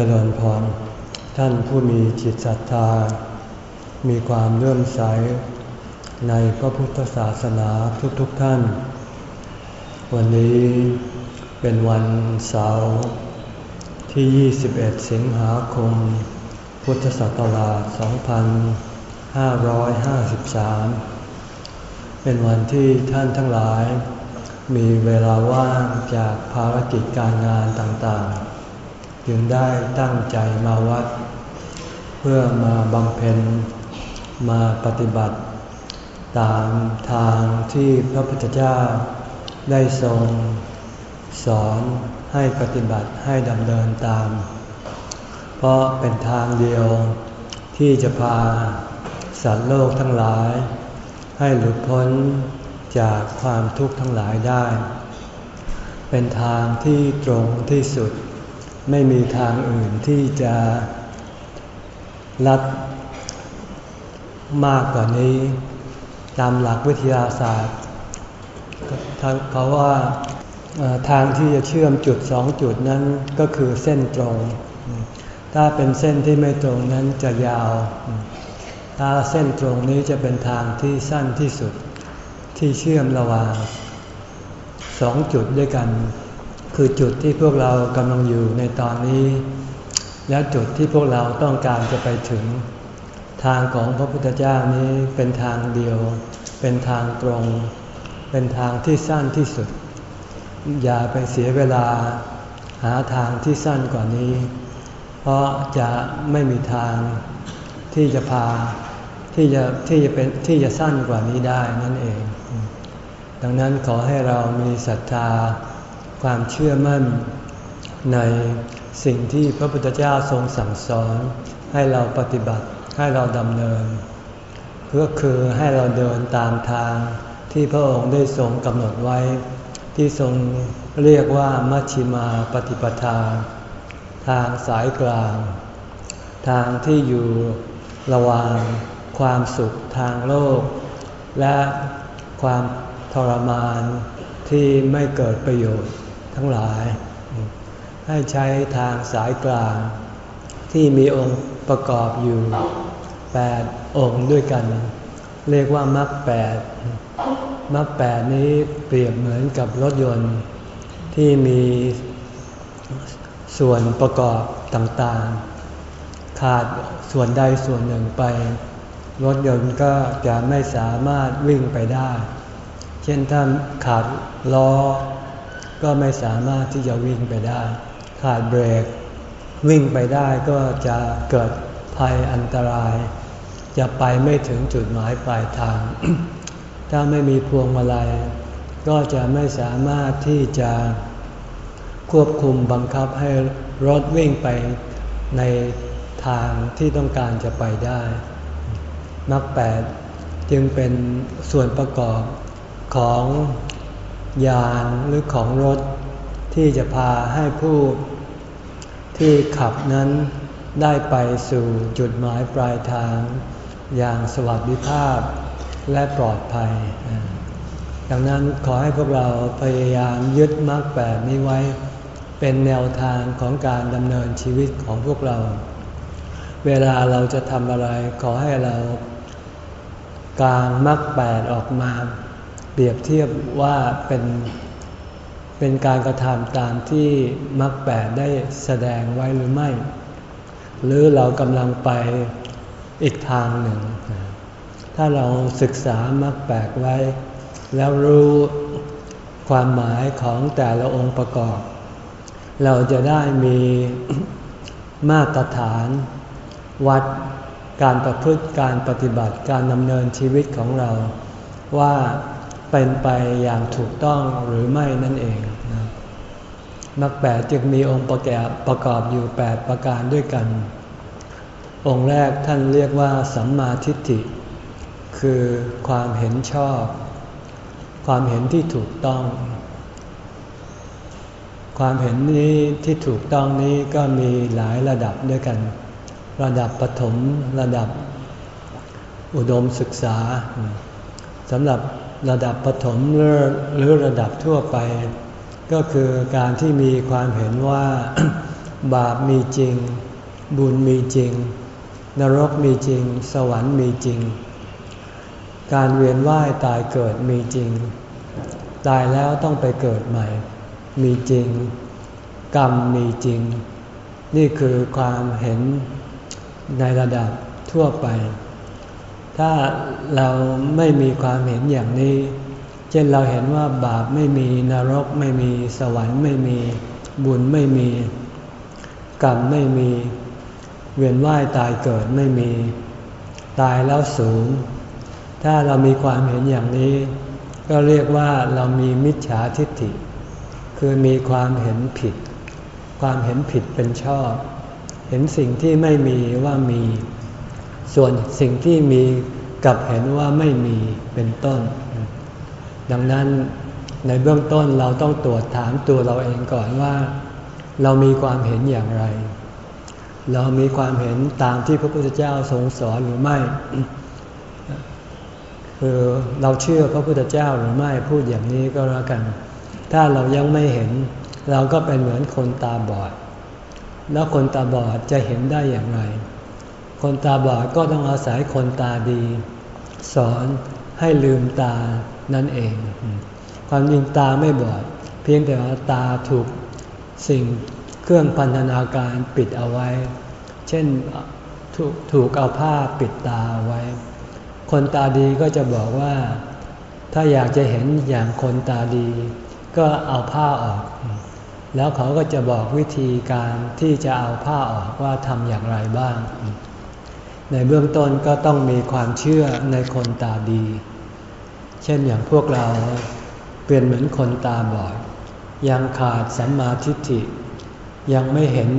จริญพร ท่านผู้มีจิตศรัทธา มีความเลื่อมใส ในพระพุทธศาสนาทุกๆทท่าน วันนี้เป็นวันเสาร์ที่ 21 สิงหาคม พุทธศักราช 2553 เป็นวันที่ท่านทั้งหลาย มีเวลาว่างจากภารกิจการงานต่างๆ จึงได้ตั้งใจมาวัด เพื่อมาบำเพ็ญมาปฏิบัติ ตามทางที่พระพุทธเจ้าได้ทรง สอนให้ปฏิบัติให้ดำเนินตาม เพราะเป็นทางเดียวที่จะพาสัตว์โลกทั้งหลาย ให้หลุดพ้นจากความทุกข์ทั้งหลายได้ เป็นทางที่ตรงที่สุด ไม่มีทางอื่นที่จะลัดมากกว่านี้ ตามหลักวิทยาศาสตร์เขาว่าทางที่จะเชื่อมจุดสองจุดนั้นก็คือเส้นตรง ถ้าเป็นเส้นที่ไม่ตรงนั้นจะยาว ถ้าเส้นตรงนี้จะเป็นทางที่สั้นที่สุดที่เชื่อมระหว่างสองจุดด้วยกัน คือจุดที่พวกเรากำลังอยู่ในตอนนี้ และจุดที่พวกเราต้องการจะไปถึง ทางของพระพุทธเจ้านี้เป็นทางเดียว เป็นทางตรง เป็นทางที่สั้นที่สุด อย่าไปเสียเวลาหาทางที่สั้นกว่านี้ เพราะจะไม่มีทางที่จะพาที่จะที่จะเป็นที่จะสั้นกว่านี้ได้นั่นเอง ดังนั้นขอให้เรามีศรัทธา ความเชื่อมั่น ในสิ่งที่พระพุทธเจ้าทรงสั่งสอน ให้เราปฏิบัติให้เราดำเนิน ก็คือให้เราเดินตามทางที่พระองค์ได้ทรงกำหนดไว้ ที่ทรงเรียกว่ามัชชิมาปฏิปทา ทางสายกลาง ทางที่อยู่ระหว่างความสุขทางโลก และความทรมานที่ไม่เกิดประโยชน์ ทั้งหลาย ให้ใช้ทางสายกลาง ที่มีองค์ประกอบอยู่แปดองค์ด้วยกัน เรียกว่ามรรคแปดมรรคแปดนี้เปรียบเหมือนกับรถยนต์ที่มีส่วนประกอบต่างๆ ขาดส่วนใดส่วนหนึ่งไป รถยนต์ก็จะไม่สามารถวิ่งไปได้ เช่นถ้าขาดล้อ ก็ไม่สามารถที่จะวิ่งไปได้ ขาดเบรก วิ่งไปได้ก็จะเกิดภัยอันตราย จะไปไม่ถึงจุดหมายปลายทาง ถ้าไม่มีพวงมาลัย ก็จะไม่สามารถที่จะควบคุมบังคับให้รถวิ่งไปในทางที่ต้องการจะไปได้นักแปดจึงเป็นส่วนประกอบของ ยานหรือของรถ ที่จะพาให้ผู้ ที่ขับนั้นได้ไปสู่จุดหมายปลายทาง อย่างสวัสดิภาพและปลอดภัย ดังนั้นขอให้พวกเราพยายามยึดมรรคแปดนี้ไว้ เป็นแนวทางของการดำเนินชีวิตของพวกเรา เวลาเราจะทำอะไรขอให้เรากางมรรคแปดออกมา เปรียบเทียบว่าเป็นเป็นการกระทำตามที่มรรคแปดได้แสดงไว้หรือไม่ หรือเรากำลังไปอีกทางหนึ่ง ถ้าเราศึกษามรรคแปดไว้ แล้วรู้ความหมายของแต่ละองค์ประกอบ เราจะได้มีมาตรฐาน วัดการประพฤติการปฏิบัติการดำเนินชีวิตของเราว่า เป็นไปอย่างถูกต้องหรือไม่นั่นเองนะมรรคแปดจึงมีองค์ประกอบประกอบอยู่แปดประการด้วยกัน องค์แรกท่านเรียกว่าสัมมาทิฏฐิ คือความเห็นชอบ ความเห็นที่ถูกต้อง ความเห็นนี้ที่ถูกต้องนี้ก็มีหลายระดับด้วยกัน ระดับปฐมระดับอุดมศึกษาสำหรับ ระดับปฐมหรือระดับทั่วไป ก็คือการที่มีความเห็นว่าบาปมีจริง บุญมีจริง นรกมีจริง สวรรค์มีจริง การเวียนว่ายตายเกิดมีจริง ตายแล้วต้องไปเกิดใหม่ มีจริง กรรมมีจริง นี่คือความเห็นในระดับทั่วไป ถ้าเราไม่มีความเห็นอย่างนี้ เช่นเราเห็นว่าบาปไม่มีนรกไม่มีสวรรค์ไม่มีบุญไม่มี กรรมไม่มี เวียนว่ายตายเกิดไม่มี ตายแล้วสูง ถ้าเรามีความเห็นอย่างนี้ ก็เรียกว่าเรามีมิจฉาทิฏฐิ คือมีความเห็นผิด ความเห็นผิดเป็นชอบ เห็นสิ่งที่ไม่มีว่ามี ส่วนสิ่งที่มีกับเห็นว่าไม่มีเป็นต้น ดังนั้นในเบื้องต้นเราต้องตรวจถามตัวเราเองก่อนว่า เรามีความเห็นอย่างไร เรามีความเห็นตามที่พระพุทธเจ้าทรงสอนหรือไม่ คือเราเชื่อพระพุทธเจ้าหรือไม่พูดอย่างนี้ก็แล้วกัน ถ้าเรายังไม่เห็น เราก็เป็นเหมือนคนตาบอด แล้วคนตาบอดจะเห็นได้อย่างไร คนตาบอดก็ต้องอาศัยคนตาดี สอนให้ลืมตานั่นเอง ความจริงตาไม่บอด เพียงแต่ว่าตาถูกสิ่งเครื่องพันธนาการปิดเอาไว้ เช่นถถูกเอาผ้าปิดตาไว้ คนตาดีก็จะบอกว่า ถ้าอยากจะเห็นอย่างคนตาดี ก็เอาผ้าออก แล้วเขาก็จะบอกวิธีการที่จะเอาผ้าออกว่าทำอย่างไรบ้าง ในเบื้องต้นก็ต้องมีความเชื่อในคนตาดี เช่นอย่างพวกเราเปลี่ยนเหมือนคนตาบอด ยังขาดสัมมาทิฏฐิ ยังไม่เห็น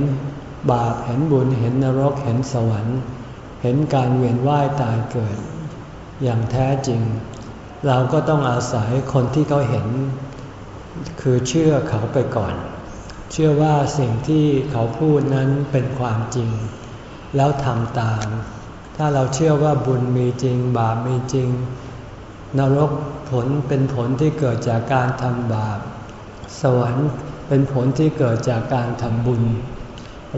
บาปเห็นบุญเห็นนรกเห็นสวรรค์ เห็นการเวียนว่ายตายเกิด อย่างแท้จริง เราก็ต้องอาศัยคนที่เขาเห็น คือเชื่อเขาไปก่อน เชื่อว่าสิ่งที่เขาพูดนั้นเป็นความจริง แล้วทำตาม ถ้าเราเชื่อว่าบุญมีจริง บาปมีจริง นรกผลเป็นผลที่เกิดจากการทำบาป สวรรค์เป็นผลที่เกิดจากการทำบุญ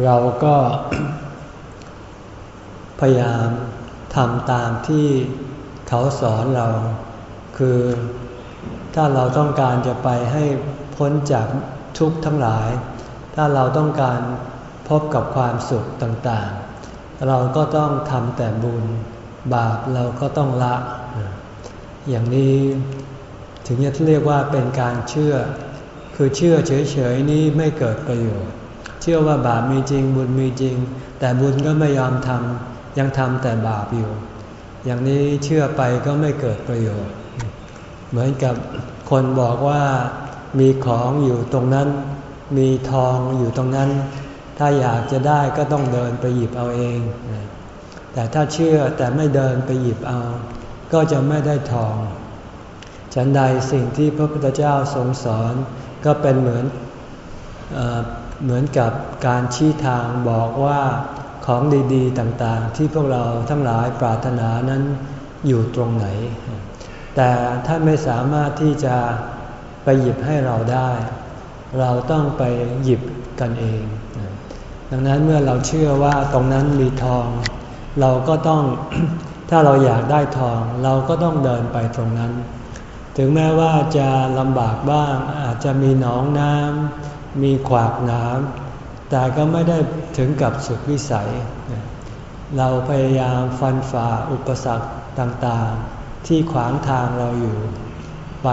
เราก็พยายามทำตามที่เขาสอนเรา คือถ้าเราต้องการจะไปให้พ้นจากทุกข์ทั้งหลาย ถ้าเราต้องการพบกับความสุขต่างๆ เราก็ต้องทำแต่บุญ บาปเราก็ต้องละ อย่างนี้ถึงจะเรียกว่าเป็นการเชื่อ คือเชื่อเฉยๆนี้ไม่เกิดประโยชน์ เชื่อว่าบาปมีจริงบุญมีจริง แต่บุญก็ไม่ยอมทำยังทำแต่บาปอยู่ อย่างนี้เชื่อไปก็ไม่เกิดประโยชน์ เหมือนกับคนบอกว่ามีของอยู่ตรงนั้น มีทองอยู่ตรงนั้น ถ้าอยากจะได้ก็ต้องเดินไปหยิบเอาเอง แต่ถ้าเชื่อแต่ไม่เดินไปหยิบเอา ก็จะไม่ได้ทอง ฉันใดสิ่งที่พระพุทธเจ้าทรงสอนก็เป็นเหมือนเอเหมือนกับการชี้ทางบอกว่าของดีๆต่างๆ ที่พวกเราทั้งหลายปรารถนานั้นอยู่ตรงไหน แต่ถ้าไม่สามารถที่จะไปหยิบให้เราได้ เราต้องไปหยิบกันเอง ดังนั้นเมื่อเราเชื่อว่าตรงนั้นมีทอง เราก็ต้องถ้าเราอยากได้ทอง เราก็ต้องเดินไปตรงนั้น ถึงแม้ว่าจะลำบากบ้าง อาจจะมีหนองน้ำมีขวากน้ำแต่ก็ไม่ได้ถึงกับสุดวิสัย เราพยายามฟันฝ่าอุปสรรคต่างๆ ที่ขวางทางเราอยู่ ไป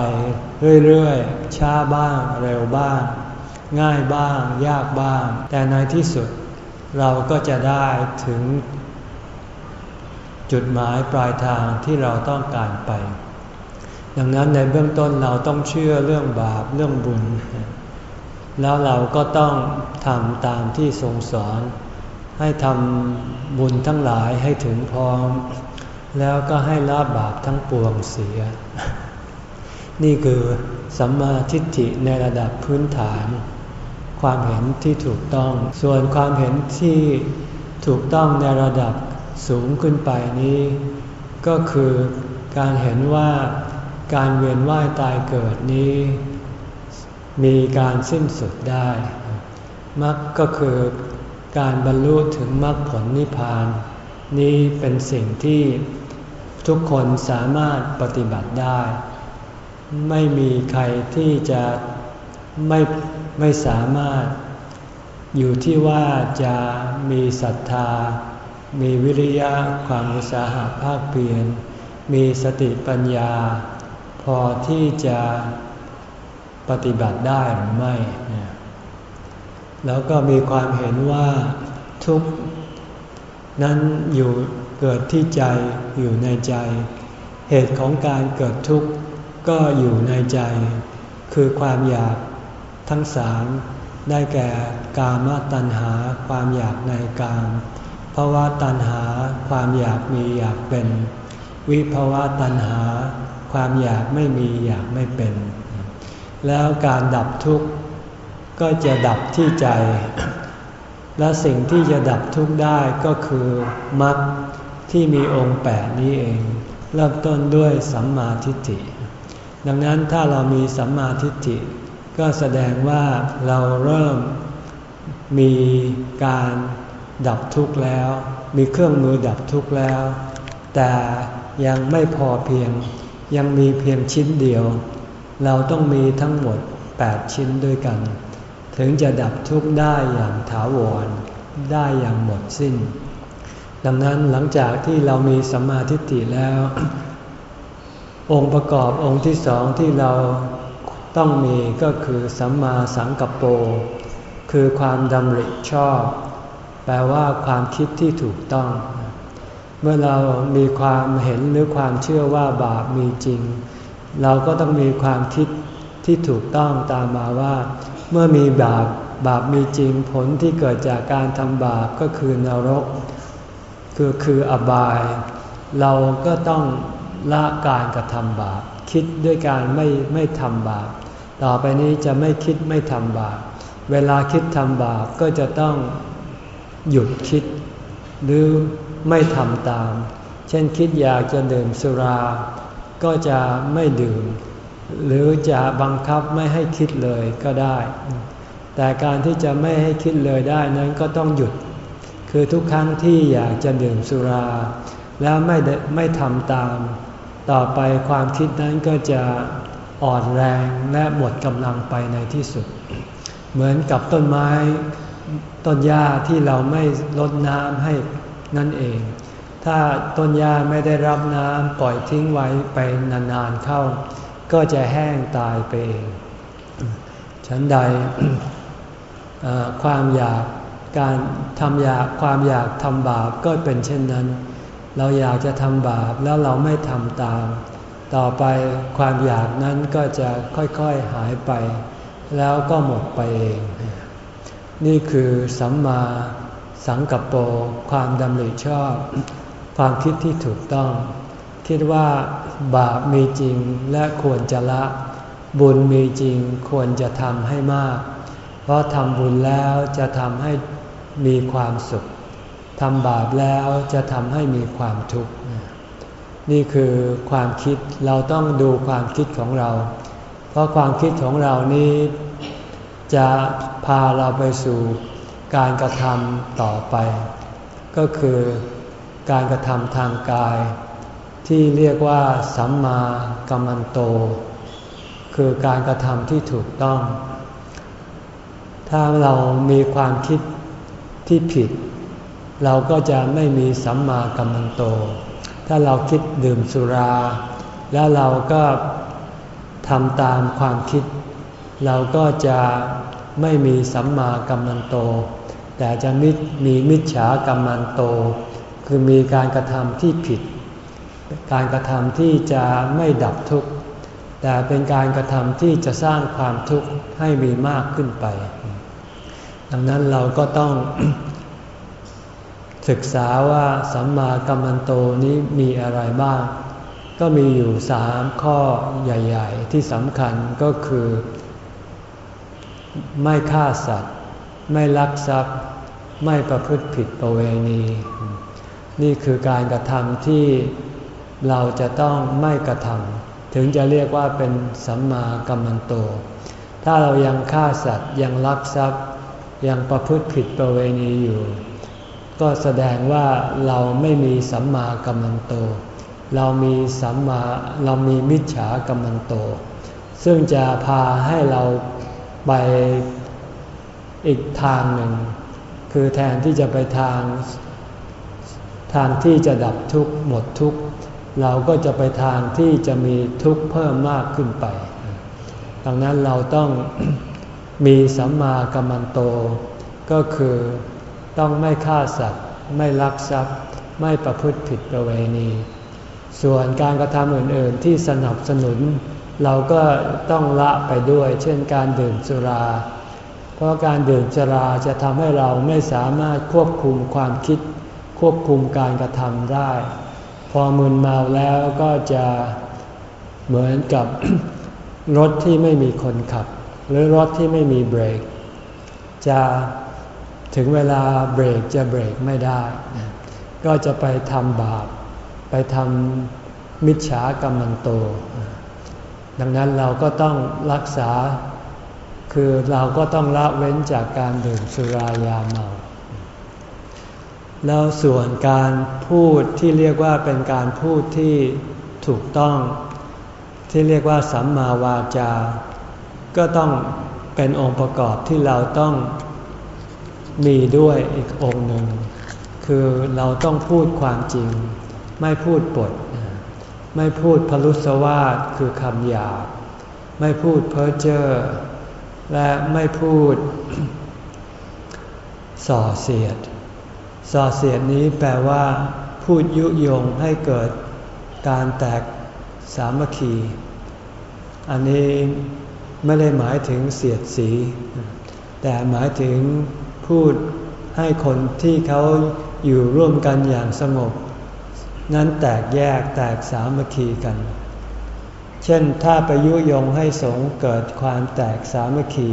เรื่อยๆช้าบ้างเร็วบ้าง ง่ายบ้าง ยากบ้าง แต่ในที่สุดเราก็จะได้ถึง จุดหมายปลายทางที่เราต้องการไป ดังนั้นในเบื้องต้นเราต้องเชื่อเรื่องบาปเรื่องบุญ แล้วเราก็ต้องทำตามที่ทรงสอน ให้ทำบุญทั้งหลายให้ถึงพร้อม แล้วก็ให้ละบาปทั้งปวงเสีย นี่คือสัมมาทิฏฐิในระดับพื้นฐาน ความเห็นที่ถูกต้อง ส่วนความเห็นที่ถูกต้องในระดับสูงขึ้นไปนี้ ก็คือการเห็นว่าการเวียนว่ายตายเกิดนี้ มีการสิ้นสุดได้มรรคก็คือการบรรลุถึงมรรคผลนิพพาน นี้เป็นสิ่งที่ทุกคนสามารถปฏิบัติได้ ไม่มีใครที่จะไม่ ไม่สามารถ อยู่ที่ว่าจะมีศรัทธา มีวิริยะความอุตสาหะภาคเปลี่ยนมีสติปัญญา พอที่จะปฏิบัติได้หรือไม่ แล้วก็มีความเห็นว่าทุกนั้นอยู่เกิดที่ใจอยู่ในใจ เหตุของการเกิดทุกข์ก็อยู่ในใจ คือความอยาก ทั้งสามได้แก่กามตัณหาความอยากในกามภาวะตัณหาความอยากมีอยากเป็น วิภาวะตัณหา ความอยากไม่มีอยากไม่เป็น แล้วการดับทุกข์ก็จะดับที่ใจ และสิ่งที่จะดับทุกข์ได้ก็คือมรรคที่มีองค์แปดนี้เอง เริ่มต้นด้วยสัมมาทิฏฐิดังนั้นถ้าเรามีสัมมาทิฏฐิ ก็แสดงว่าเราเริ่มมีการดับทุกข์แล้ว มีเครื่องมือดับทุกข์แล้ว แต่ยังไม่พอเพียง ยังมีเพียงชิ้นเดียว เราต้องมีทั้งหมด 8 ชิ้นด้วยกัน ถึงจะดับทุกข์ได้อย่างถาวร ได้อย่างหมดสิ้น ดังนั้นหลังจากที่เรามีสัมมาทิฏฐิแล้ว องค์ประกอบองค์ที่สองที่เรา ต้องมีก็คือสัมมาสังกัปโป คือความดำริชอบ แปลว่าความคิดที่ถูกต้อง เมื่อเรามีความเห็นหรือความเชื่อว่าบาปมีจริง เราก็ต้องมีความคิดที่ถูกต้องตามมาว่า เมื่อมีบาปบาปมีจริงผลที่เกิดจากการทำบาปก็คือนรก คือคืออบาย เราก็ต้องละการกระทำบาป คิดด้วยการไม่ไม่ทำบาป ต่อไปนี้จะไม่คิดไม่ทำบาป เวลาคิดทำบาปก็จะต้องหยุดคิด หรือไม่ทำตาม เช่นคิดอยากจะดื่มสุรา ก็จะไม่ดื่ม หรือจะบังคับไม่ให้คิดเลยก็ได้ แต่การที่จะไม่ให้คิดเลยได้นั้นก็ต้องหยุด คือทุกครั้งที่อยากจะดื่มสุรา แล้วไม่ไม่ทำตาม ต่อไปความคิดนั้นก็จะอ่อนแรงและหมดกำลังไปในที่สุด เหมือนกับต้นไม้ต้นหญ้าที่เราไม่ลดน้ำให้นั่นเอง ถ้าต้นหญ้าไม่ได้รับน้ำปล่อยทิ้งไว้ไปนานๆเข้า ก็จะแห้งตายไปเอง ฉันใดความอยากการทำอยากความอยากทำบาปก็เป็นเช่นนั้น เราอยากจะทำบาปแล้วเราไม่ทำตาม ต่อไปความอยากนั้นก็จะค่อยๆหายไป แล้วก็หมดไปเอง นี่คือสัมมาสังกัปโปความดำริชอบ ความคิดที่ถูกต้อง คิดว่าบาปมีจริงและควรจะละ บุญมีจริงควรจะทำให้มาก เพราะทำบุญแล้วจะทำให้มีความสุข ทำบาปแล้วจะทำให้มีความทุกข์ นี่คือความคิดเราต้องดูความคิดของเรา เพราะความคิดของเรานี้จะพาเราไปสู่การกระทำต่อไป ก็คือการกระทำทางกาย ที่เรียกว่าสัมมากัมมันโต คือการกระทำที่ถูกต้อง ถ้าเรามีความคิดที่ผิด เราก็จะไม่มีสัมมากัมมันโต ถ้าเราคิดดื่มสุรา แล้วเราก็ทำตามความคิด เราก็จะไม่มีสัมมากัมมันโต แต่จะมิมีมิจฉากัมมันโต คือมีการกระทำที่ผิด การกระทำที่จะไม่ดับทุกข์แต่เป็นการกระทำที่จะสร้างความทุกข์ให้มีมากขึ้นไป ดังนั้นเราก็ต้อง ศึกษาว่าสัมมากัมมันโตนี้มีอะไรบ้าง ก็มีอยู่สามข้อใหญ่ ๆ ที่สำคัญก็คือ ไม่ฆ่าสัตว์ ไม่ลักทรัพย์ ไม่ประพฤติผิดประเวณี นี่คือการกระทำที่เราจะต้องไม่กระทำถึงจะเรียกว่าเป็นสัมมากัมมันโต ถ้าเรายังฆ่าสัตว์ยังลักทรัพย์ ยังประพฤติผิดประเวณีอยู่ ก็แสดงว่าเราไม่มีสัมมากัมมันโต เรามีสัมมาเรามีมิจฉากัมมันโต ซึ่งจะพาให้เราไปอีกทางหนึ่ง คือแทนที่จะไปทาง ทางที่จะดับทุกข์หมดทุกข์เราก็จะไปทางที่จะมีทุกข์เพิ่มมากขึ้นไป ดังนั้นเราต้องมีสัมมากัมมันโต ก็คือ ต้องไม่ฆ่าสัตว์ ไม่ลักทรัพย์ ไม่ประพฤติผิดประเวณี ส่วนการกระทำอื่น ๆ ที่สนับสนุน เราก็ต้องละไปด้วย เช่นการดื่มสุรา เพราะการดื่มสุราจะทำให้เราไม่สามารถควบคุมความคิด ควบคุมการกระทำได้ พอมึนเมาแล้วก็จะเหมือนกับรถที่ไม่มีคนขับ หรือรถที่ไม่มีเบรก จะ ถึงเวลาเบรกจะเบรกไม่ได้ ก็จะไปทำบาป ไปทำมิจฉากรรมันโต ดังนั้นเราก็ต้องรักษา คือเราก็ต้องละเว้นจากการดื่มสุรายาเมา แล้วส่วนการพูดที่เรียกว่าเป็นการพูดที่ถูกต้อง ที่เรียกว่าสัมมาวาจา ก็ต้องเป็นองค์ประกอบที่เราต้อง มีด้วยอีกองค์หนึ่ง คือเราต้องพูดความจริง ไม่พูดปด ไม่พูดพลุสวาสคือคำหยาบ ไม่พูดเพ้อเจ้อและไม่พูด ส่อเสียด ส่อเสียดนี้แปลว่า พูดยุยงให้เกิดการแตกสามัคคี อันนี้ไม่ได้หมายถึงเสียดสี แต่หมายถึง พูดให้คนที่เขาอยู่ร่วมกันอย่างสงบ นั้นแตกแยกแตกสามัคคีกัน เช่นถ้าไปยุยงให้สงเกิดความแตกสามัคคี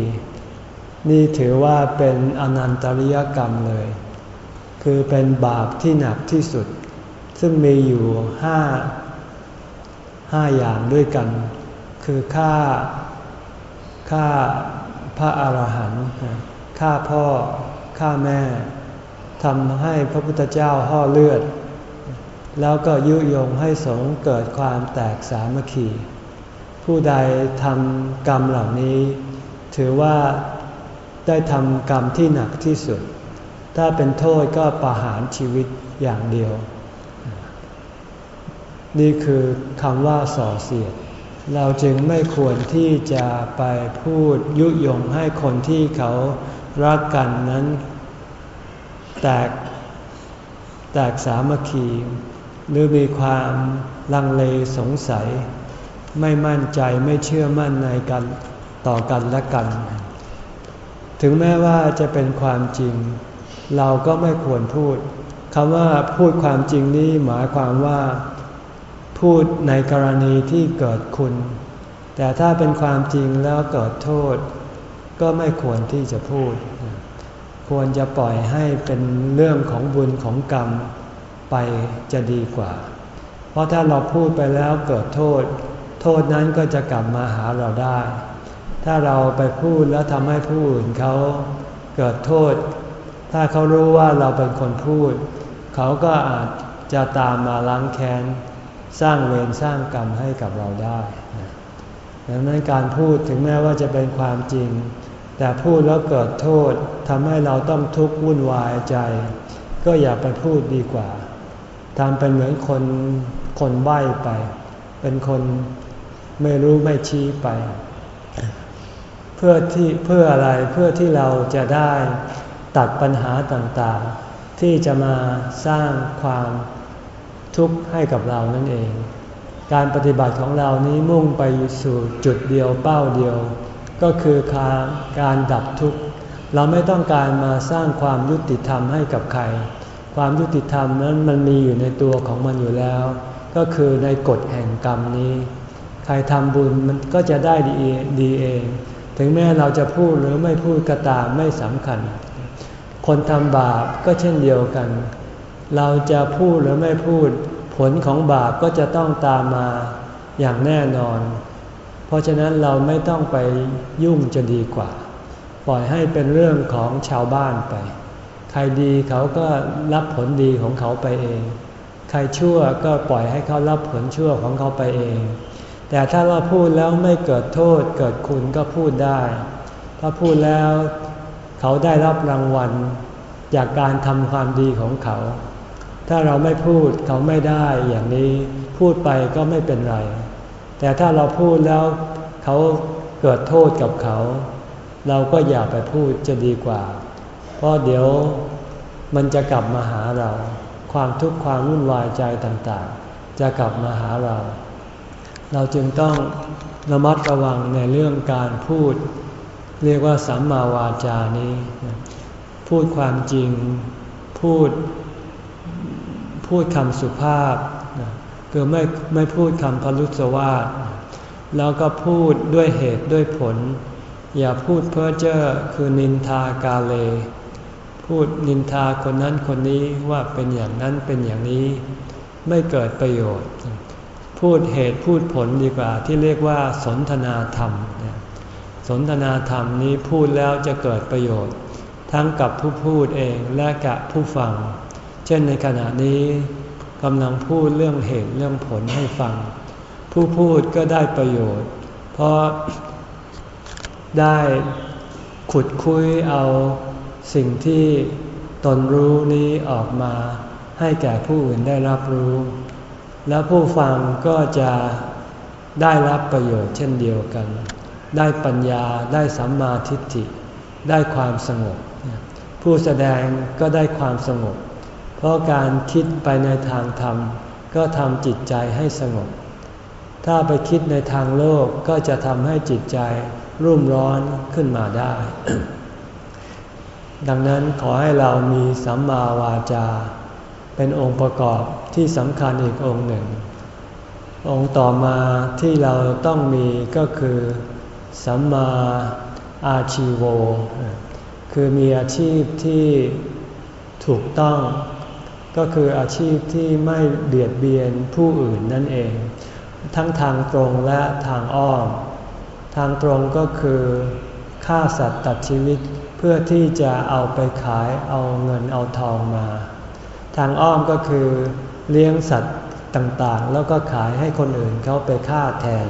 นี่ถือว่าเป็นอนันตริยกรรมเลย คือเป็นบาปที่หนักที่สุด ซึ่งมีอยู่ห้าห้าอย่างด้วยกัน คือฆ่าฆ่าพระอรหันต์ ฆ่าพ่อฆ่าแม่ทำให้พระพุทธเจ้าห่อเลือด แล้วก็ยุยงให้สงเกิดความแตกสามัคคี ผู้ใดทำกรรมเหล่านี้ ถือว่าได้ทำกรรมที่หนักที่สุด ถ้าเป็นโทษก็ประหารชีวิตอย่างเดียว นี่คือคำว่าส่อเสียด เราจึงไม่ควรที่จะไปพูดยุยงให้คนที่เขา รักกันนั้น แตก แตกสามัคคี หรือมีความลังเลสงสัย ไม่มั่นใจไม่เชื่อมั่นในกันต่อกันและกัน ถึงแม้ว่าจะเป็นความจริง เราก็ไม่ควรพูดคำว่าพูดความจริงนี้หมายความว่า พูดในกรณีที่เกิดคุณ แต่ถ้าเป็นความจริงแล้วเกิดโทษ ก็ไม่ควรที่จะพูด ควรจะปล่อยให้เป็นเรื่องของบุญของกรรมไปจะดีกว่า เพราะถ้าเราพูดไปแล้วเกิดโทษ โทษนั้นก็จะกลับมาหาเราได้ ถ้าเราไปพูดแล้วทำให้ผู้อื่นเขาเกิดโทษ ถ้าเขารู้ว่าเราเป็นคนพูด เขาก็อาจจะตามมาล้างแค้น สร้างเวรสร้างกรรมให้กับเราได้ ดังนั้นการพูดถึงแม้ว่าจะเป็นความจริง แต่พูดแล้วเกิดโทษทำให้เราต้องทุกข์วุ่นวายใจ ก็อย่าไปพูดดีกว่าทำเป็นเหมือนคนคนใบ้ไป เป็นคนไม่รู้ไม่ชี้ไป เพื่อที่เพื่ออะไรเพื่อที่เราจะได้ตัดปัญหาต่างๆ ที่จะมาสร้างความทุกข์ให้กับเรานั่นเอง การปฏิบัติของเรานี้มุ่งไปสู่จุดเดียวเป้าเดียว ก็คือการดับทุกข์ เราไม่ต้องการมาสร้างความยุติธรรมให้กับใคร ความยุติธรรมนั้นมันมีอยู่ในตัวของมันอยู่แล้ว ก็คือในกฎแห่งกรรมนี้ ใครทำบุญมันก็จะได้ดีดีเอง ถึงแม้เราจะพูดหรือไม่พูดก็ตามไม่สำคัญ คนทำบาปก็เช่นเดียวกัน เราจะพูดหรือไม่พูด ผลของบาปก็จะต้องตามมาอย่างแน่นอน เพราะฉะนั้นเราไม่ต้องไปยุ่งจะดีกว่า ปล่อยให้เป็นเรื่องของชาวบ้านไป ใครดีเขาก็รับผลดีของเขาไปเอง ใครชั่วก็ปล่อยให้เขารับผลชั่วของเขาไปเอง แต่ถ้าเราพูดแล้วไม่เกิดโทษเกิดคุณก็พูดได้ ถ้าพูดแล้วเขาได้รับรางวัลจากการทำความดีของเขา ถ้าเราไม่พูดเขาไม่ได้อย่างนี้พูดไปก็ไม่เป็นไร แต่ถ้าเราพูดแล้วเขาเกิดโทษกับเขา เราก็อย่าไปพูดจะดีกว่า เพราะเดี๋ยวมันจะกลับมาหาเรา ความทุกข์ความวุ่นวายใจต่างๆ จะกลับมาหาเรา เราจึงต้องระมัดระวังในเรื่องการพูด เรียกว่าสัมมาวาจานี้ พูดความจริง พูด พูดคำสุภาพ คือไม่ไม่พูดคำพลุสวาสแล้วก็พูดด้วยเหตุด้วยผล อย่าพูดเพ้อเจ้อคือนินทากาเล พูดนินทาคนนั้นคนนี้ว่าเป็นอย่างนั้นเป็นอย่างนี้ ไม่เกิดประโยชน์ พูดเหตุพูดผลดีกว่าที่เรียกว่าสนทนาธรรม สนทนาธรรมนี้พูดแล้วจะเกิดประโยชน์ ทั้งกับผู้พูดเองและกับผู้ฟัง เช่นในขณะนี้กำลังพูดเรื่องเหตุเรื่องผลให้ฟัง ผู้พูดก็ได้ประโยชน์ เพราะได้ขุดคุยเอาสิ่งที่ตนรู้นี้ออกมาให้แก่ผู้อื่นได้รับรู้ แล้วผู้ฟังก็จะได้รับประโยชน์เช่นเดียวกัน ได้ปัญญาได้สัมมาทิฏฐิ ได้ความสงบ ผู้แสดงก็ได้ความสงบ เพราะการคิดไปในทางธรรม ก็ทำจิตใจให้สงบ ถ้าไปคิดในทางโลกก็จะทำให้จิตใจรุ่มร้อนขึ้นมาได้ ดังนั้นขอให้เรามีสัมมาวาจา เป็นองค์ประกอบที่สำคัญอีกองค์หนึ่ง องค์ต่อมาที่เราต้องมีก็คือสัมมาอาชีโว คือมีอาชีพที่ถูกต้อง ก็คืออาชีพที่ไม่เบียดเบียนผู้อื่นนั่นเอง ทั้งทางตรงและทางอ้อม ทางตรงก็คือฆ่าสัตว์ตัดชีวิตเพื่อที่จะเอาไปขายเอาเงินเอาทองมา ทางอ้อมก็คือเลี้ยงสัตว์ต่างๆ แล้วก็ขายให้คนอื่นเขาไปฆ่าแทน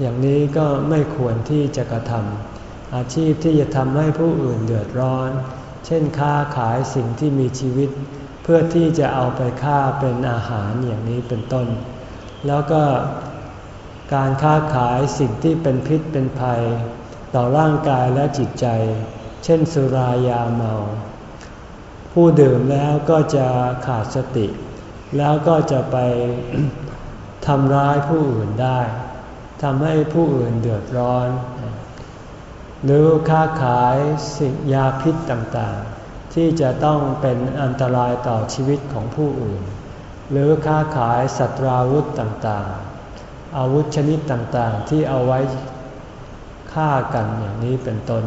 อย่างนี้ก็ไม่ควรที่จะกระทำอาชีพที่จะทำให้ผู้อื่นเดือดร้อน เช่นค้าขายสิ่งที่มีชีวิต พื่อที่จะเอาไปฆ่าเป็นอาหารอย่างนี้เป็นต้น แล้วก็การค้าขายสิ่งที่เป็นพิษเป็นภัย ต่อร่างกายและจิตใจ เช่นสุรายาเมา ผู้ดื่มแล้วก็จะขาดสติ แล้วก็จะไปทำร้ายผู้อื่นได้ทำให้ผู้อื่นเดือดร้อน หรือค้าขายสิ่งยาพิษต่างๆ ที่จะต้องเป็นอันตรายต่อชีวิตของผู้อื่น หรือค้าขายสัตราวุธต่างๆ อาวุธชนิดต่างๆ ที่เอาไว้ฆ่ากันอย่างนี้เป็นต้น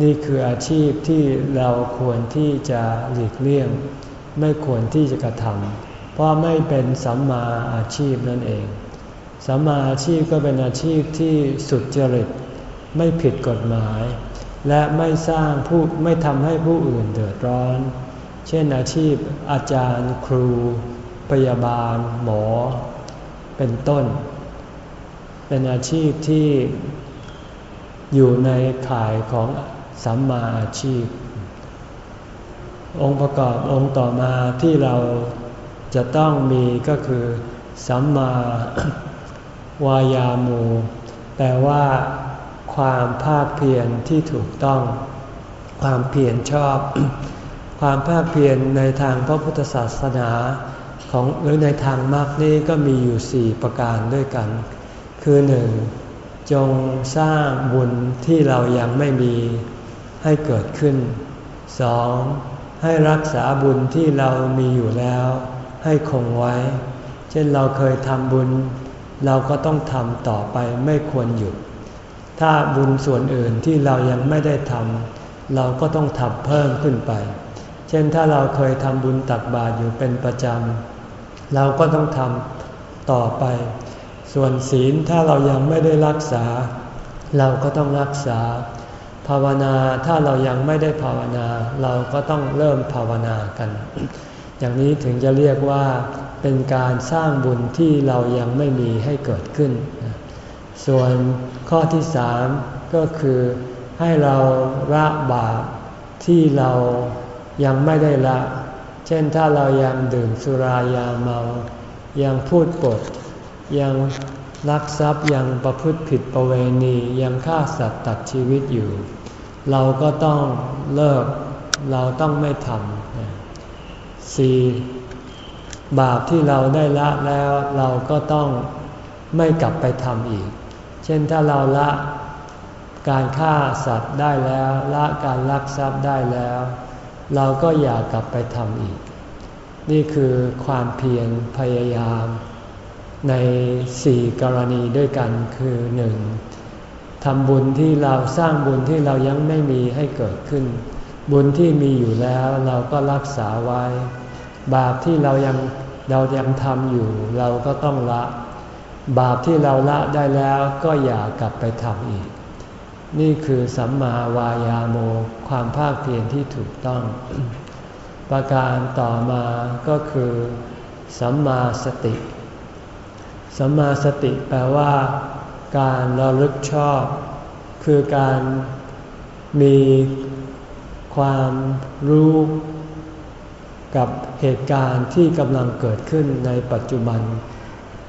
นี่คืออาชีพที่เราควรที่จะหลีกเลี่ยง ไม่ควรที่จะกระทำเพราะไม่เป็นสัมมาอาชีพนั่นเอง สัมมาอาชีพก็เป็นอาชีพที่สุดจริต ไม่ผิดกฎหมาย และไม่สร้างผู้ไม่ทำให้ผู้อื่นเดือดร้อน เช่นอาชีพอาจารย์ครู พยาบาล หมอ เป็นต้น เป็นอาชีพที่อยู่ในข่ายของสัมมาอาชีพ องค์ประกอบองค์ต่อมาที่เราจะต้องมีก็คือ สัมมาวายามูแปลว่า ความภาคเพียรที่ถูกต้อง ความเพียรชอบ ความภาคเพียรในทางพระพุทธศาสนาของหรือในทางมรรคนี้ก็มีอยู่สี่ประการด้วยกัน คือหนึ่งจงสร้างบุญที่เรายังไม่มีให้เกิดขึ้นสองให้รักษาบุญที่เรามีอยู่แล้ว ให้คงไว้ เช่นเราเคยทำบุญ เราก็ต้องทำต่อไปไม่ควรหยุด ถ้าบุญส่วนอื่นที่เรายังไม่ได้ทำเราก็ต้องทำเพิ่มขึ้นไป เช่นถ้าเราเคยทำบุญตักบาตรอยู่เป็นประจำเราก็ต้องทำต่อไป ส่วนศีลถ้าเรายังไม่ได้รักษา เราก็ต้องรักษา ภาวนาถ้าเรายังไม่ได้ภาวนา เราก็ต้องเริ่มภาวนากัน อย่างนี้ถึงจะเรียกว่าเป็นการสร้างบุญที่เรายังไม่มีให้เกิดขึ้น ส่วนข้อที่สามก็คือให้เราละบาปที่เรายังไม่ได้ละ เช่นถ้าเรายังดื่มสุรายาเมา ยังพูดปด ยังลักทรัพย์ยังประพฤติผิดประเวณียังฆ่าสัตว์ตัดชีวิตอยู่ เราก็ต้องเลิกเราต้องไม่ทำสี่บาปที่เราได้ละแล้วเราก็ต้องไม่กลับไปทำอีก ช่นถ้าเราละการฆ่าสัตว์ได้แล้วละการลักทรัพย์ได้แล้ว เราก็อย่ากลับไปทำอีก นี่คือความเพียรพยายาม ในสี่กรณีด้วยกันคือหนึ่งทำบุญที่เราสร้างบุญที่เรายังไม่มีให้เกิดขึ้น บุญที่มีอยู่แล้วเราก็รักษาไว้ บาปที่เรายังเรายังทำอยู่ เราก็ต้องละ บาปที่เราละได้แล้วก็อย่ากลับไปทำอีก นี่คือสัมมาวายาโมความภาคเพียรที่ถูกต้อง ประการต่อมาก็คือสัมมาสติ สัมมาสติแปลว่า การระลึกชอบ คือการมีความรู้กับเหตุการณ์ที่กำลังเกิดขึ้นในปัจจุบัน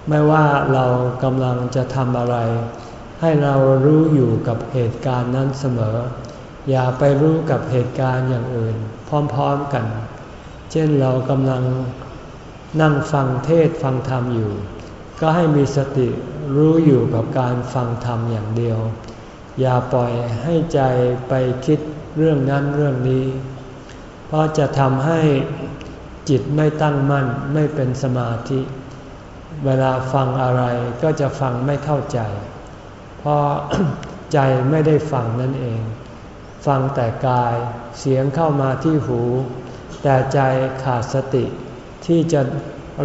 ไม่ว่าเรากำลังจะทำอะไร ให้เรารู้อยู่กับเหตุการณ์นั้นเสมอ อย่าไปรู้กับเหตุการณ์อย่างอื่น พร้อมๆกัน เช่นเรากำลังนั่งฟังเทศฟังธรรมอยู่ ก็ให้มีสติรู้อยู่กับการฟังธรรมอย่างเดียว อย่าปล่อยให้ใจไปคิดเรื่องนั้นเรื่องนี้ เพราะจะทำให้จิตไม่ตั้งมั่นไม่เป็นสมาธิ เวลาฟังอะไรก็จะฟังไม่เข้าใจ เพราะใจไม่ได้ฟังนั่นเอง ฟังแต่กายเสียงเข้ามาที่หู แต่ใจขาดสติที่จะ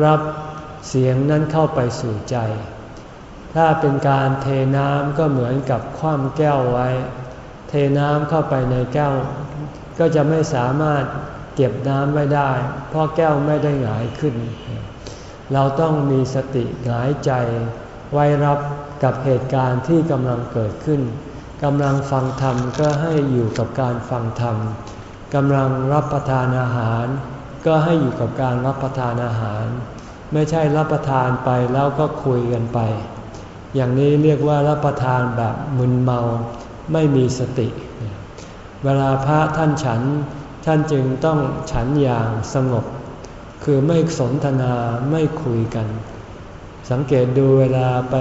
รับเสียงนั้นเข้าไปสู่ใจ ถ้าเป็นการเทน้ำก็เหมือนกับคว่ำแก้วไว้ เทน้ำเข้าไปในแก้ว ก็จะไม่สามารถเก็บน้ำไว้ได้ เพราะแก้วไม่ได้หงายขึ้น เราต้องมีสติหงายใจ ไว้รับกับเหตุการณ์ที่กำลังเกิดขึ้นกำลังฟังธรรมก็ให้อยู่กับการฟังธรรมกำลังรับประทานอาหาร ก็ให้อยู่กับการรับประทานอาหาร ไม่ใช่รับประทานไปแล้วก็คุยกันไป อย่างนี้เรียกว่ารับประทานแบบมึนเมาไม่มีสติ เวลาพระท่านฉันท่านจึงต้องฉันอย่างสงบ คือไม่สนทนาไม่คุยกัน สังเกตดูเวลาไป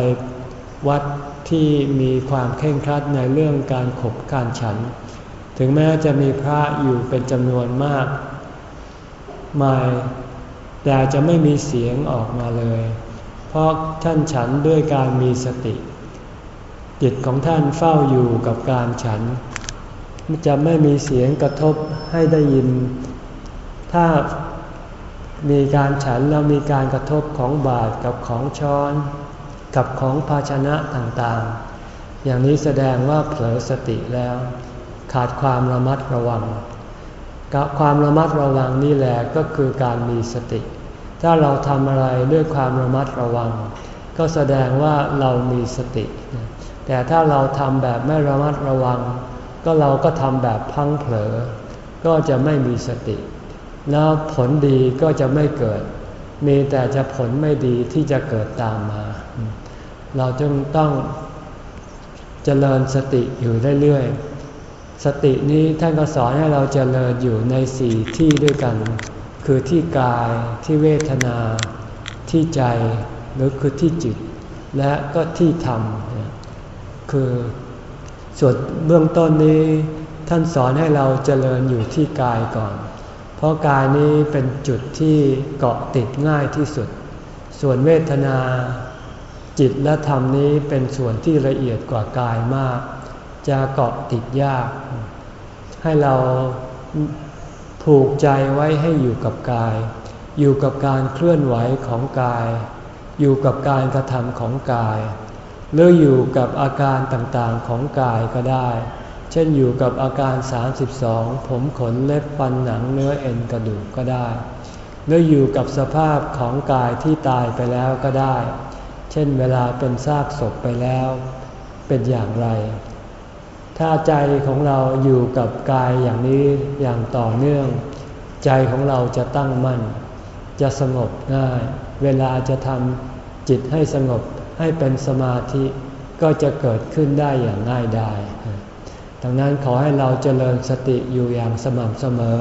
วัดที่มีความเข่งครัดในเรื่องการขบการฉัน ถึงแม้จะมีพระอยู่เป็นจำนวนมากมายแต่จะไม่มีเสียงออกมาเลย เพราะท่านฉันด้วยการมีสติ จิตของท่านเฝ้าอยู่กับการฉัน จะไม่มีเสียงกระทบให้ได้ยิน ถ้า มีการฉันแล้วมีการกระทบของบาทกับของช้อน กับของภาชนะต่างๆ อย่างนี้แสดงว่าเผลอสติแล้ว ขาดความระมัดระวังความระมัดระวังนี่แหละก็คือการมีสติ ถ้าเราทำอะไรด้วยความระมัดระวัง ก็แสดงว่าเรามีสติ แต่ถ้าเราทำแบบไม่ระมัดระวัง ก็เราก็ทำแบบพังเผลอ ก็จะไม่มีสติ แล้วผลดีก็จะไม่เกิด มีแต่จะผลไม่ดีที่จะเกิดตามมา เราจึงต้องเจริญสติอยู่เรื่อยๆ สตินี้ท่านก็สอนให้เราเจริญอยู่ในสี่ที่ด้วยกัน คือที่กายที่เวทนา ที่ใจหรือคือที่จิต และก็ที่ธรรม คือส่วนเบื้องต้นนี้ท่านสอนให้เราเจริญอยู่ที่กายก่อน ราะกายนี้เป็นจุดที่เกาะติดง่ายที่สุด ส่วนเวทนาจิตและธรรมนี้เป็นส่วนที่ละเอียดกว่ากายมาก จะเกาะติดยาก ให้เราผูกใจไว้ให้อยู่กับกาย อยู่กับการเคลื่อนไหวของกาย อยู่กับการกระทำของกาย หรืออยู่กับอาการต่างๆของกายก็ได้ เช่นอยู่กับอาการ 32 ผมขนเล็บฟันหนังเนื้อเอ็นกระดูกก็ได้ หรืออยู่กับสภาพของกายที่ตายไปแล้วก็ได้ เช่นเวลาเป็นซากศพไปแล้ว เป็นอย่างไร ถ้าใจของเราอยู่กับกายอย่างนี้อย่างต่อเนื่อง ใจของเราจะตั้งมั่น จะสงบง่าย เวลาจะทำจิตให้สงบให้เป็นสมาธิก็จะเกิดขึ้นได้อย่างง่ายดาย ดังนั้นขอให้เราเจริญสติอยู่อย่างสม่ำเสมอ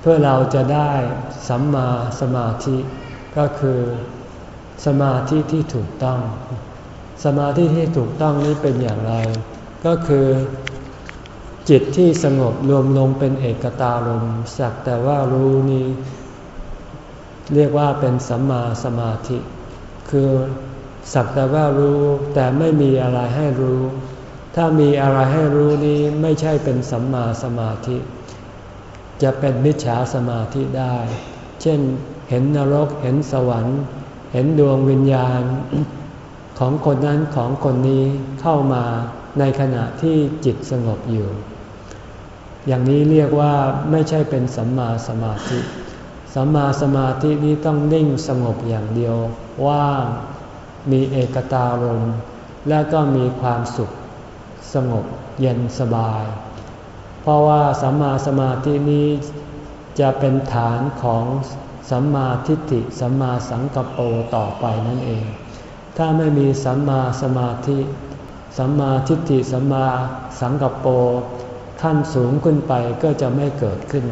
เพื่อเราจะได้สัมมาสมาธิก็คือสมาธิที่ถูกต้อง สมาธิที่ถูกต้องนี้เป็นอย่างไร ก็คือ จิตที่สงบรวมลงเป็นเอกตารมสักแต่ว่ารู้นี้ เรียกว่าเป็นสัมมาสมาธิ คือสักแต่ว่ารู้แต่ไม่มีอะไรให้รู้ ถ้ามีอะไรให้รู้นี้ไม่ใช่เป็นสัมมาสมาธิ จะเป็นมิจฉาสมาธิได้ เช่นเห็นนรกเห็นสวรรค์ เห็นดวงวิญญาณ ของคนนั้นของคนนี้เข้ามาในขณะที่จิตสงบอยู่ อย่างนี้เรียกว่าไม่ใช่เป็นสัมมาสมาธิ สัมมาสมาธินี้ต้องนิ่งสงบอย่างเดียวว่างมีเอกตารมและก็มีความสุข สงบเย็นสบาย เพราะว่าสัมมาสมาธินี้จะเป็นฐานของสัมมาทิฏฐิสัมมาสังกปโปต่อไปนั่นเอง ถ้าไม่มีสัมมาสมาธิ สัมมาทิฏฐิสัมมาสังกปโปขั้นสูงขึ้นไปก็จะไม่เกิดขึ้น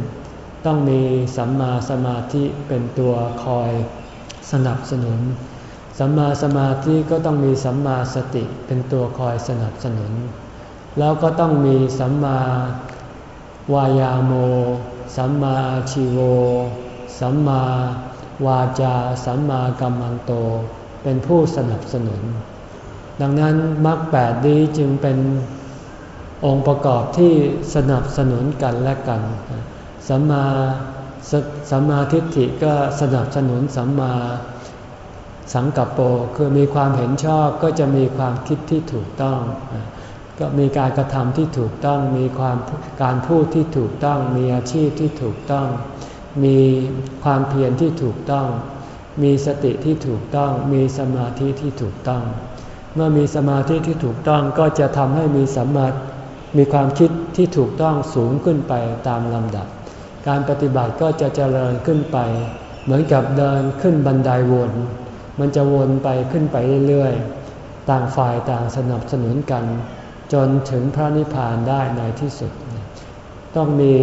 ต้องมีสัมมาสมาธิเป็นตัวคอยสนับสนุน สัมมาสมาธิก็ต้องมีสัมมาสติเป็นตัวคอยสนับสนุน แล้วก็ต้องมีสัมมาวายาโม สัมมาชิโว สัมมาวาจา สัมมากัมมันโต เป็นผู้สนับสนุน ดังนั้นมรรคแปดนี้จึงเป็นองค์ประกอบที่สนับสนุนกันและกัน สัมมาสัมมาทิฏฐิก็สนับสนุนสัมมา สังกัปโปคือมีความเห็นชอบก็จะมีความคิดที่ถูกต้อง ก็มีการกระทำที่ถูกต้องมีความการพูดที่ถูกต้องมีอาชีพที่ถูกต้อง มีความเพียรที่ถูกต้อง มีสติที่ถูกต้อง มีสมาธิที่ถูกต้อง เมื่อมีสมาธิที่ถูกต้องก็จะทำให้มีสัมมามีความคิดที่ถูกต้องสูงขึ้นไปตามลำดับ การปฏิบัติก็จะเจริญขึ้นไป เหมือนกับเดินขึ้นบันไดวน มันจะวนไปขึ้นไปเรื่อยๆ ต่างฝ่ายต่างสนับสนุนกัน จนถึงพระนิพพานได้ในที่สุด ต้องมี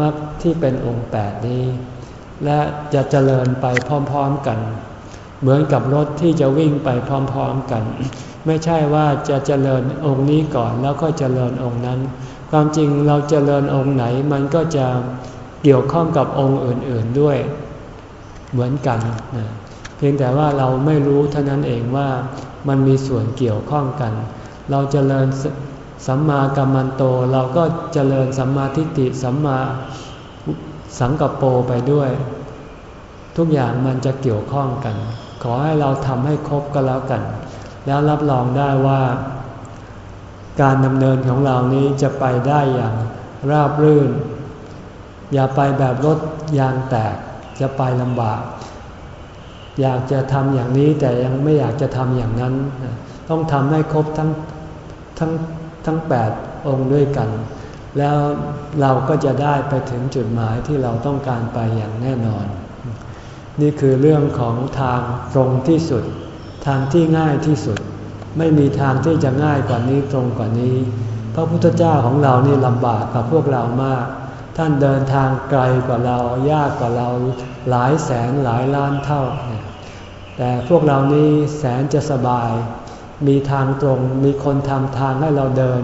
มรรคที่เป็นองค์แปดนี้ และจะเจริญไปพร้อมๆกัน เหมือนกับรถที่จะวิ่งไปพร้อมๆกัน ไม่ใช่ว่าจะเจริญองค์นี้ก่อนแล้วก็เจริญองค์นั้น ความจริงเราเจริญองค์ไหนมันก็จะเกี่ยวข้องกับองค์อื่นๆด้วย เหมือนกันนะ เพียงแต่ว่าเราไม่รู้เท่านั้นเองว่ามันมีส่วนเกี่ยวข้องกัน เราจเจริญสัมมากัมมันโตเราก็เจริญสัมมาทิฏฐิสัมมาสังกปโปไปด้วย ทุกอย่างมันจะเกี่ยวข้องกัน ขอให้เราทำให้ครบก็แล้วกัน แล้วรับรองได้ว่า การดำเนินของเรานี้จะไปได้อย่างราบรื่น อย่าไปแบบรถยางแตกจะไปลำบาก อยากจะทำอย่างนี้แต่ยังไม่อยากจะทำอย่างนั้น ต้องทำให้ครบทั้งทั้งทั้งแปดองค์ด้วยกัน แล้วเราก็จะได้ไปถึงจุดหมายที่เราต้องการไปอย่างแน่นอน นี่คือเรื่องของทางตรงที่สุด ทางที่ง่ายที่สุด ไม่มีทางที่จะง่ายกว่านี้ตรงกว่านี้ พระพุทธเจ้าของเรานี่ลำบากกับพวกเรามาก ท่านเดินทางไกลกว่าเรายากกว่าเราหลายแสนหลายล้านเท่า แต่พวกเรานี้แสนจะสบาย มีทางตรง มีคนทำทางให้เราเดิน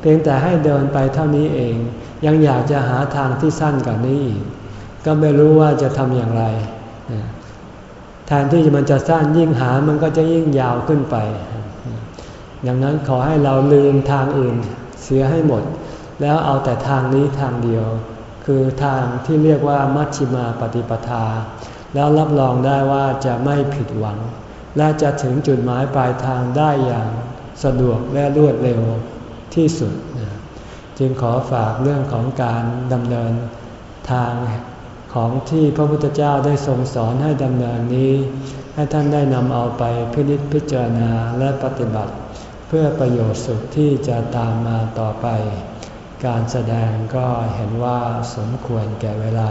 เพียงแต่ให้เดินไปเท่านี้เอง ยังอยากจะหาทางที่สั้นกว่านี้อีก ก็ไม่รู้ว่าจะทำอย่างไร แทนที่มันจะสั้นยิ่งหามันก็จะยิ่งยาวขึ้นไป ดังนั้นขอให้เราลืมทางอื่นเสียให้หมด แล้วเอาแต่ทางนี้ทางเดียว คือทางที่เรียกว่ามัชชิมาปฏิปทา แล้วรับรองได้ว่าจะไม่ผิดหวัง และจะถึงจุดหมายปลายทางได้อย่างสะดวกและรวดเร็วที่สุด จึงขอฝากเรื่องของการดำเนินทางของที่พระพุทธเจ้าได้ทรงสอนให้ดำเนินนี้ ให้ท่านได้นำเอาไปพิจิตพิจารณาและปฏิบัติ เพื่อประโยชน์สุขที่จะตามมาต่อไป การแสดงก็เห็นว่าสมควรแก่เวลา